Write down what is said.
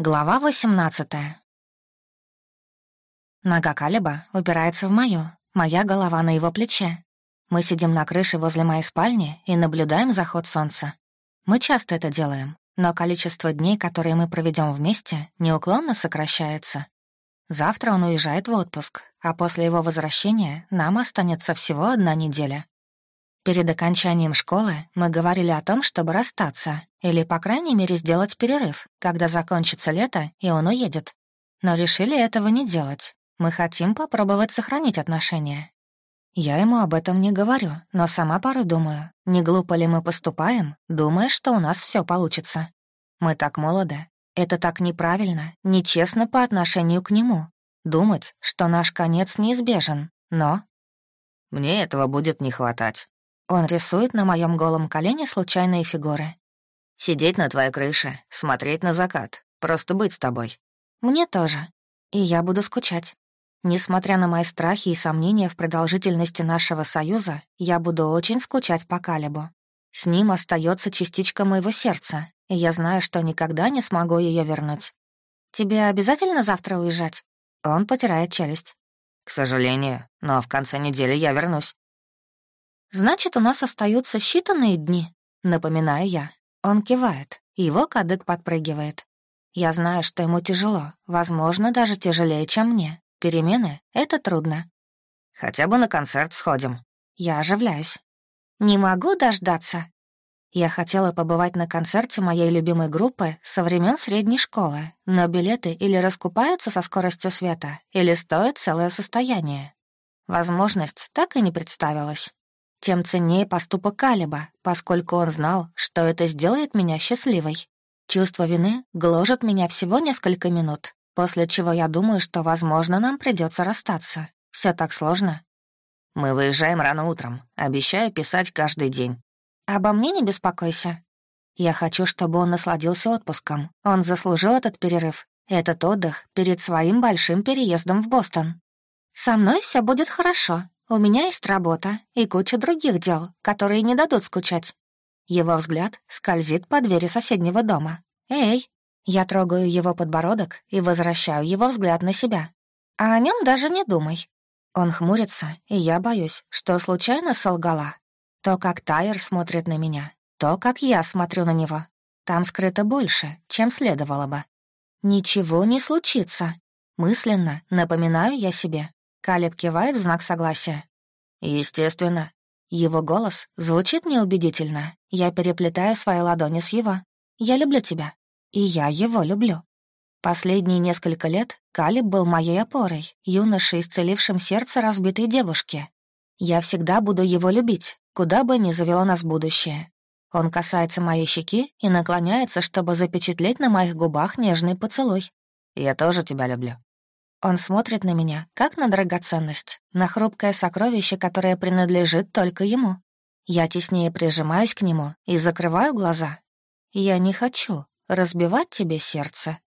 Глава 18 Нога Калиба упирается в мою, моя голова на его плече. Мы сидим на крыше возле моей спальни и наблюдаем заход солнца. Мы часто это делаем, но количество дней, которые мы проведем вместе, неуклонно сокращается. Завтра он уезжает в отпуск, а после его возвращения нам останется всего одна неделя. Перед окончанием школы мы говорили о том, чтобы расстаться, или, по крайней мере, сделать перерыв, когда закончится лето, и он уедет. Но решили этого не делать. Мы хотим попробовать сохранить отношения. Я ему об этом не говорю, но сама порой думаю, не глупо ли мы поступаем, думая, что у нас все получится. Мы так молоды. Это так неправильно, нечестно по отношению к нему. Думать, что наш конец неизбежен, но... Мне этого будет не хватать. Он рисует на моем голом колене случайные фигуры. «Сидеть на твоей крыше, смотреть на закат, просто быть с тобой». «Мне тоже. И я буду скучать. Несмотря на мои страхи и сомнения в продолжительности нашего союза, я буду очень скучать по Калибу. С ним остается частичка моего сердца, и я знаю, что никогда не смогу ее вернуть. Тебе обязательно завтра уезжать?» Он потирает челюсть. «К сожалению, но в конце недели я вернусь». «Значит, у нас остаются считанные дни», — напоминаю я. Он кивает, его кадык подпрыгивает. Я знаю, что ему тяжело, возможно, даже тяжелее, чем мне. Перемены — это трудно. «Хотя бы на концерт сходим». Я оживляюсь. «Не могу дождаться». Я хотела побывать на концерте моей любимой группы со времен средней школы, но билеты или раскупаются со скоростью света, или стоят целое состояние. Возможность так и не представилась тем ценнее поступок Калиба, поскольку он знал, что это сделает меня счастливой. Чувство вины гложет меня всего несколько минут, после чего я думаю, что, возможно, нам придется расстаться. Все так сложно. Мы выезжаем рано утром. Обещаю писать каждый день. Обо мне не беспокойся. Я хочу, чтобы он насладился отпуском. Он заслужил этот перерыв, этот отдых перед своим большим переездом в Бостон. Со мной все будет хорошо, у меня есть работа и куча других дел, которые не дадут скучать. Его взгляд скользит по двери соседнего дома. «Эй!» Я трогаю его подбородок и возвращаю его взгляд на себя. А о нем даже не думай. Он хмурится, и я боюсь, что случайно солгала. То, как Тайер смотрит на меня, то, как я смотрю на него. Там скрыто больше, чем следовало бы. Ничего не случится. Мысленно напоминаю я себе, Калеб кивает в знак согласия. «Естественно». Его голос звучит неубедительно. Я переплетаю свои ладони с его. «Я люблю тебя». И я его люблю. Последние несколько лет Калиб был моей опорой, юношей, исцелившим сердце разбитой девушки. Я всегда буду его любить, куда бы ни завело нас будущее. Он касается моей щеки и наклоняется, чтобы запечатлеть на моих губах нежный поцелуй. «Я тоже тебя люблю». Он смотрит на меня, как на драгоценность, на хрупкое сокровище, которое принадлежит только ему. Я теснее прижимаюсь к нему и закрываю глаза. Я не хочу разбивать тебе сердце.